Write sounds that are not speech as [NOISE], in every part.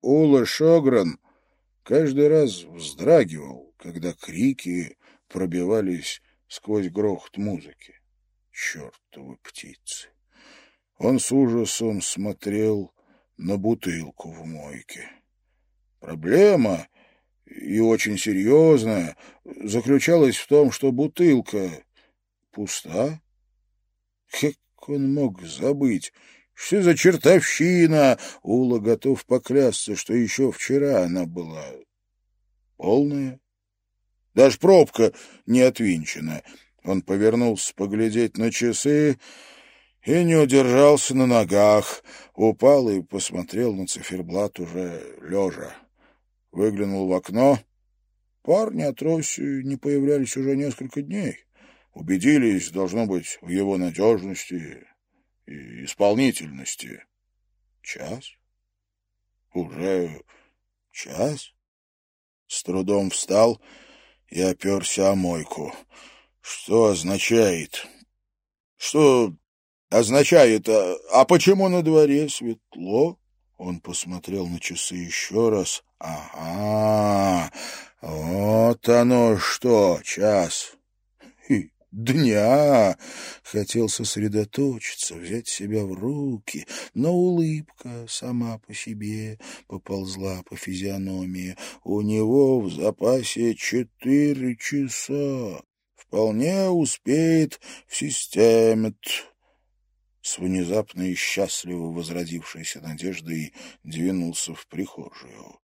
Ула Шогран каждый раз вздрагивал, когда крики пробивались сквозь грохот музыки. Чертовы птицы! Он с ужасом смотрел на бутылку в мойке. Проблема, и очень серьезная, заключалась в том, что бутылка пуста. Как он мог забыть? Что за чертовщина? Ула готов поклясться, что еще вчера она была полная. Даже пробка не отвинчена. Он повернулся поглядеть на часы и не удержался на ногах, упал и посмотрел на циферблат уже лежа. Выглянул в окно. Парни от Росси не появлялись уже несколько дней. Убедились, должно быть, в его надежности и исполнительности. Час? Уже час? С трудом встал и оперся о мойку. Что означает? Что означает, а, а почему на дворе светло? Он посмотрел на часы еще раз. Ага, вот оно что, час. И дня. Хотел сосредоточиться, взять себя в руки, но улыбка сама по себе поползла по физиономии. У него в запасе четыре часа. Вполне успеет в системе с внезапно и счастливо возродившейся надеждой двинулся в прихожую.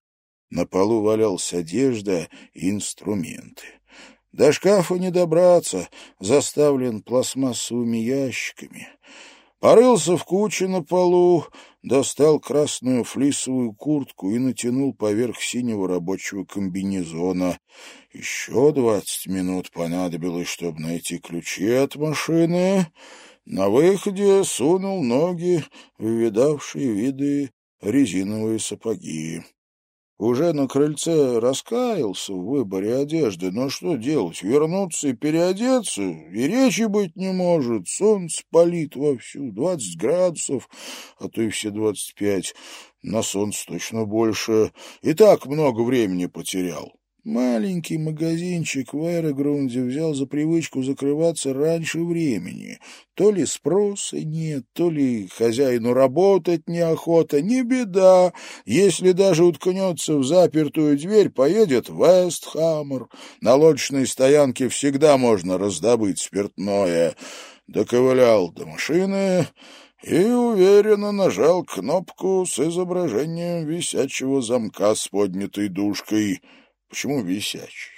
На полу валялась одежда и инструменты. До шкафа не добраться, заставлен пластмассовыми ящиками. Порылся в куче на полу, достал красную флисовую куртку и натянул поверх синего рабочего комбинезона. Еще двадцать минут понадобилось, чтобы найти ключи от машины. На выходе сунул ноги в видавшие виды резиновые сапоги. Уже на крыльце раскаялся в выборе одежды, но что делать, вернуться и переодеться, и речи быть не может. Солнце палит вовсю, двадцать градусов, а то и все двадцать пять. На солнце точно больше. И так много времени потерял. Маленький магазинчик в Аэрогрунде взял за привычку закрываться раньше времени. То ли спроса нет, то ли хозяину работать неохота. Не беда, если даже уткнется в запертую дверь, поедет Вестхаммер. На лодочной стоянке всегда можно раздобыть спиртное. Доковылял до машины и уверенно нажал кнопку с изображением висячего замка с поднятой дужкой — Почему висячий?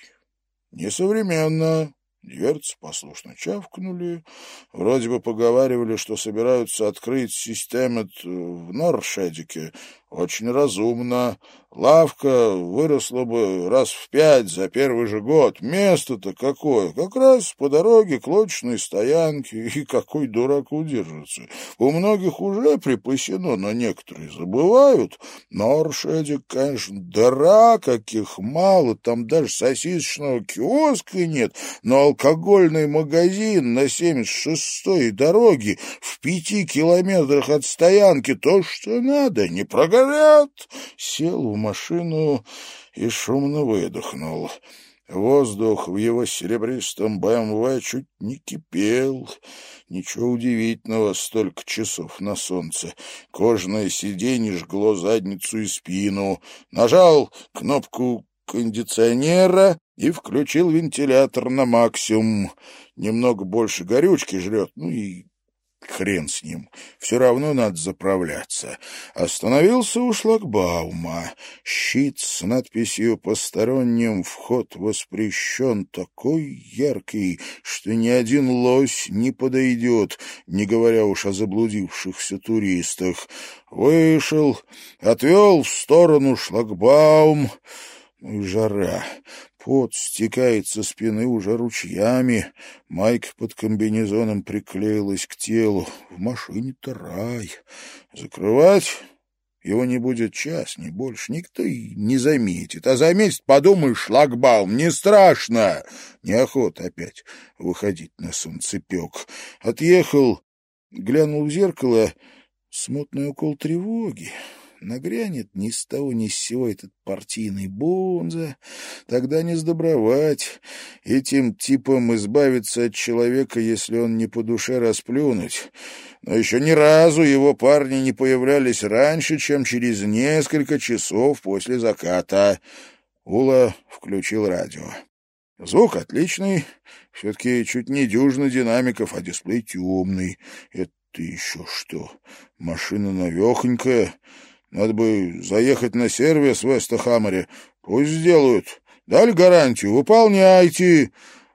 Несовременно. Дверцы послушно чавкнули. Вроде бы поговаривали, что собираются открыть систему в Норшедике. Очень разумно. Лавка выросла бы раз в пять за первый же год. Место-то какое! Как раз по дороге к лодочной стоянке. [LAUGHS] И какой дурак удержится. У многих уже припасено, но некоторые забывают. Норшедик, конечно, дыра каких мало. Там даже сосисочного киоска нет. Но алкогольный магазин на 76-й дороге в пяти километрах от стоянки то, что надо, не прогорит горят!» Сел в машину и шумно выдохнул. Воздух в его серебристом БМВ чуть не кипел. Ничего удивительного, столько часов на солнце. Кожаное сиденье жгло задницу и спину. Нажал кнопку кондиционера и включил вентилятор на максимум. Немного больше горючки жрет, ну и Хрен с ним. Все равно надо заправляться. Остановился у шлагбаума. Щит с надписью «Посторонним вход воспрещен» такой яркий, что ни один лось не подойдет, не говоря уж о заблудившихся туристах. Вышел, отвел в сторону шлагбаум. Ну и жара. Пот стекает со спины уже ручьями. Майка под комбинезоном приклеилась к телу. В машине-то рай. Закрывать его не будет час, не больше. Никто и не заметит. А заметит, подумаешь, шлагбаум, не страшно. Неохота опять выходить на солнцепек. Отъехал, глянул в зеркало, смутный укол тревоги. Нагрянет ни с того ни с сего этот партийный бонза, тогда не сдобровать. Этим типом избавиться от человека, если он не по душе расплюнуть. Но еще ни разу его парни не появлялись раньше, чем через несколько часов после заката. Ула включил радио. Звук отличный, все-таки чуть не дюжина динамиков, а дисплей темный. Это еще что? Машина новехонькая. Надо бы заехать на сервис в Эстахаммере. Пусть сделают. Дали гарантию. Выполняйте.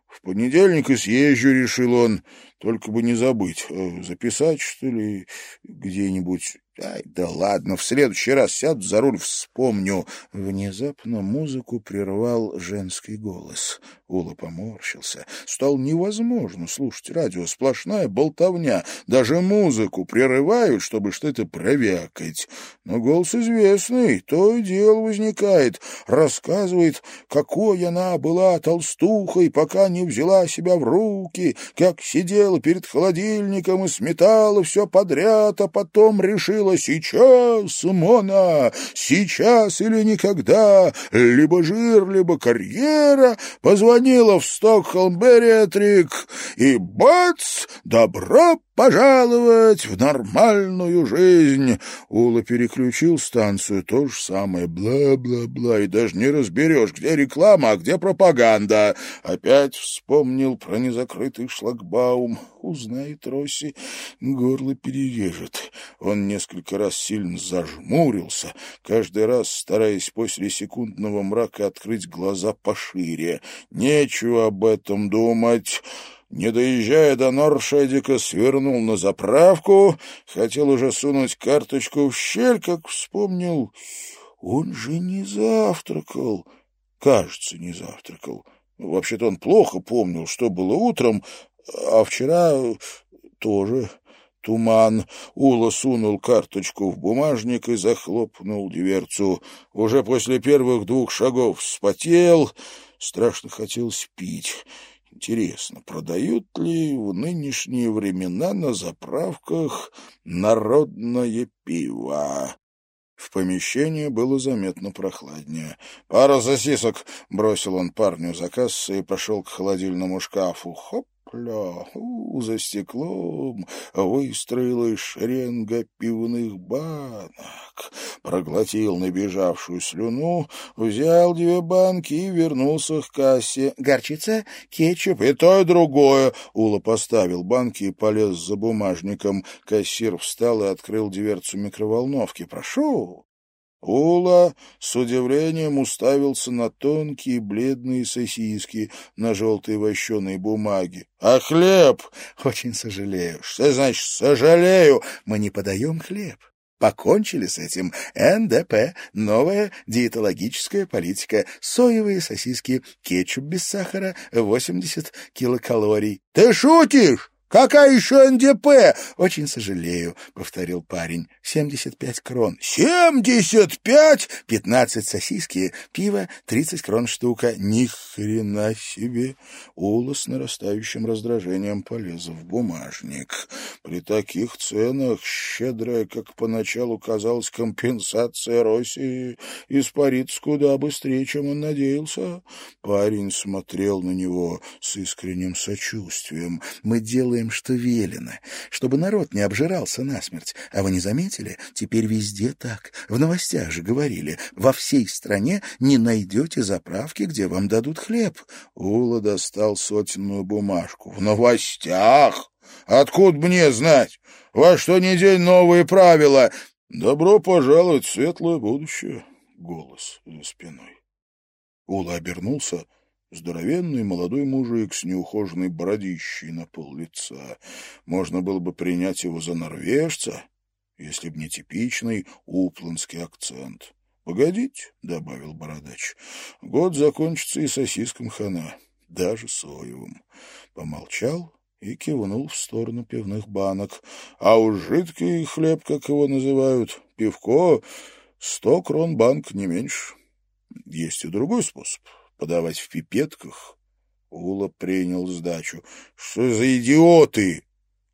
В понедельник и съезжу, решил он. Только бы не забыть. Э, записать, что ли, где-нибудь Ай, да ладно, в следующий раз сяду за руль, вспомню. Внезапно музыку прервал женский голос. Ула поморщился. Стало невозможно слушать радио, сплошная болтовня. Даже музыку прерывают, чтобы что-то провякать. Но голос известный, то и дело возникает. Рассказывает, какой она была толстухой, пока не взяла себя в руки, как сидела перед холодильником и сметала все подряд, а потом решила сейчас, Мона, сейчас или никогда, либо жир, либо карьера, позвонила в Стокхолм-Берриатрик, и бац, добро пожаловать в нормальную жизнь!» Ула переключил станцию, то же самое, бла-бла-бла, и даже не разберешь, где реклама, а где пропаганда. Опять вспомнил про незакрытый шлагбаум. Узнает Росси, горло перережет. Он несколько раз сильно зажмурился, каждый раз стараясь после секундного мрака открыть глаза пошире. «Нечего об этом думать!» Не доезжая до Норшедика, свернул на заправку, хотел уже сунуть карточку в щель, как вспомнил, он же не завтракал. Кажется, не завтракал. Вообще-то он плохо помнил, что было утром, а вчера тоже туман. Ула сунул карточку в бумажник и захлопнул дверцу. Уже после первых двух шагов вспотел, страшно хотел спить. Интересно, продают ли в нынешние времена на заправках народное пиво? В помещении было заметно прохладнее. «Пара сосисок!» — бросил он парню за кассой и пошел к холодильному шкафу. «Хоп!» У, за стеклом выстроилась шеренга пивных банок. Проглотил набежавшую слюну, взял две банки и вернулся к кассе. Горчица, кетчуп и то, и другое. Ула поставил банки и полез за бумажником. Кассир встал и открыл дверцу микроволновки. «Прошу!» Ула с удивлением уставился на тонкие бледные сосиски на желтой вощеной бумаге. — А хлеб? — Очень сожалею. — Что значит «сожалею»? Мы не подаем хлеб. Покончили с этим. НДП. Новая диетологическая политика. Соевые сосиски. Кетчуп без сахара. 80 килокалорий. — Ты шутишь? «Какая еще НДП?» «Очень сожалею», — повторил парень. «Семьдесят пять крон». «Семьдесят пять?» «Пятнадцать сосиски, пиво, тридцать крон штука». «Ни хрена себе!» Ула с нарастающим раздражением полез в бумажник. При таких ценах щедрая, как поначалу казалось, компенсация России испарится куда быстрее, чем он надеялся. Парень смотрел на него с искренним сочувствием. «Мы делаем что велено, чтобы народ не обжирался насмерть. А вы не заметили? Теперь везде так. В новостях же говорили, во всей стране не найдете заправки, где вам дадут хлеб. Ула достал сотенную бумажку. В новостях? Откуда мне знать? Во что ни день новые правила. Добро пожаловать в светлое будущее. Голос за спиной. Ула обернулся — Здоровенный молодой мужик с неухоженной бородищей на пол лица. Можно было бы принять его за норвежца, если б не типичный упланский акцент. — Погодите, — добавил бородач, — год закончится и сосиском хана, даже соевым. Помолчал и кивнул в сторону пивных банок. А уж жидкий хлеб, как его называют, пивко, сто крон банк, не меньше. Есть и другой способ — подавать в пипетках. Ула принял сдачу. — Что за идиоты?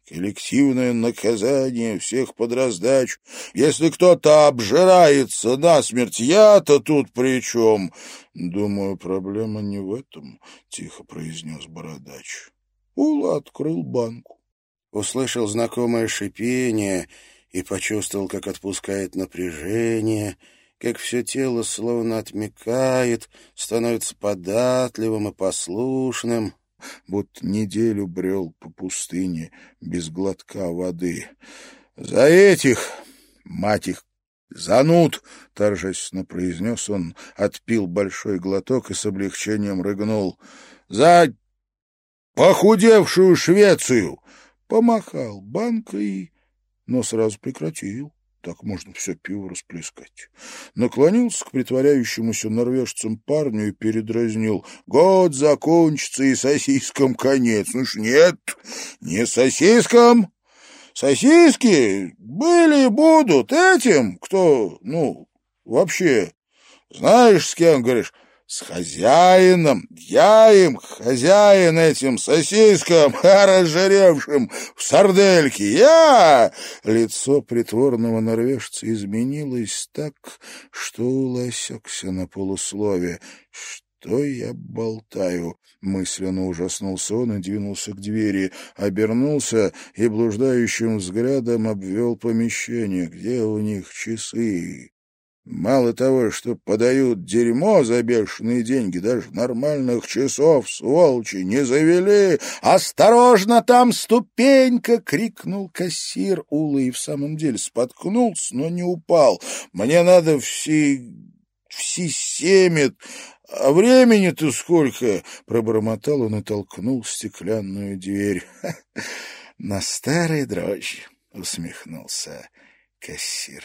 коллективное наказание всех под раздачу. Если кто-то обжирается насмерть, я-то тут при чем? Думаю, проблема не в этом, — тихо произнес бородач. Ула открыл банку. Услышал знакомое шипение и почувствовал, как отпускает напряжение, как все тело словно отмекает, становится податливым и послушным будто неделю брел по пустыне без глотка воды. «За этих, мать их, зануд!» — торжественно произнес он, отпил большой глоток и с облегчением рыгнул. «За похудевшую Швецию!» Помахал банкой, но сразу прекратил так можно все пиво расплескать. Наклонился к притворяющемуся норвежцам парню и передразнил. «Год закончится, и сосискам конец. Ну ж нет, не сосискам. Сосиски были и будут этим, кто, ну, вообще, знаешь, с кем, говоришь, с хозяином. Я им, хозяин этим сосискам, [LAUGHS] разжиревшим в сардельке. Я!» Лицо притворного норвежца изменилось так, что улосекся на полуслове. «Что я болтаю?» — мысленно ужаснулся он и двинулся к двери, обернулся и блуждающим взглядом обвел помещение. «Где у них часы?» Мало того, что подают дерьмо за бешеные деньги, даже нормальных часов, сволочи, не завели. «Осторожно, там ступенька!» — крикнул кассир. Ула и в самом деле споткнулся, но не упал. «Мне надо все... все семет, а времени-то сколько?» — пробормотал он и толкнул стеклянную дверь. [LAUGHS] «На старые дрожжи!» — усмехнулся кассир.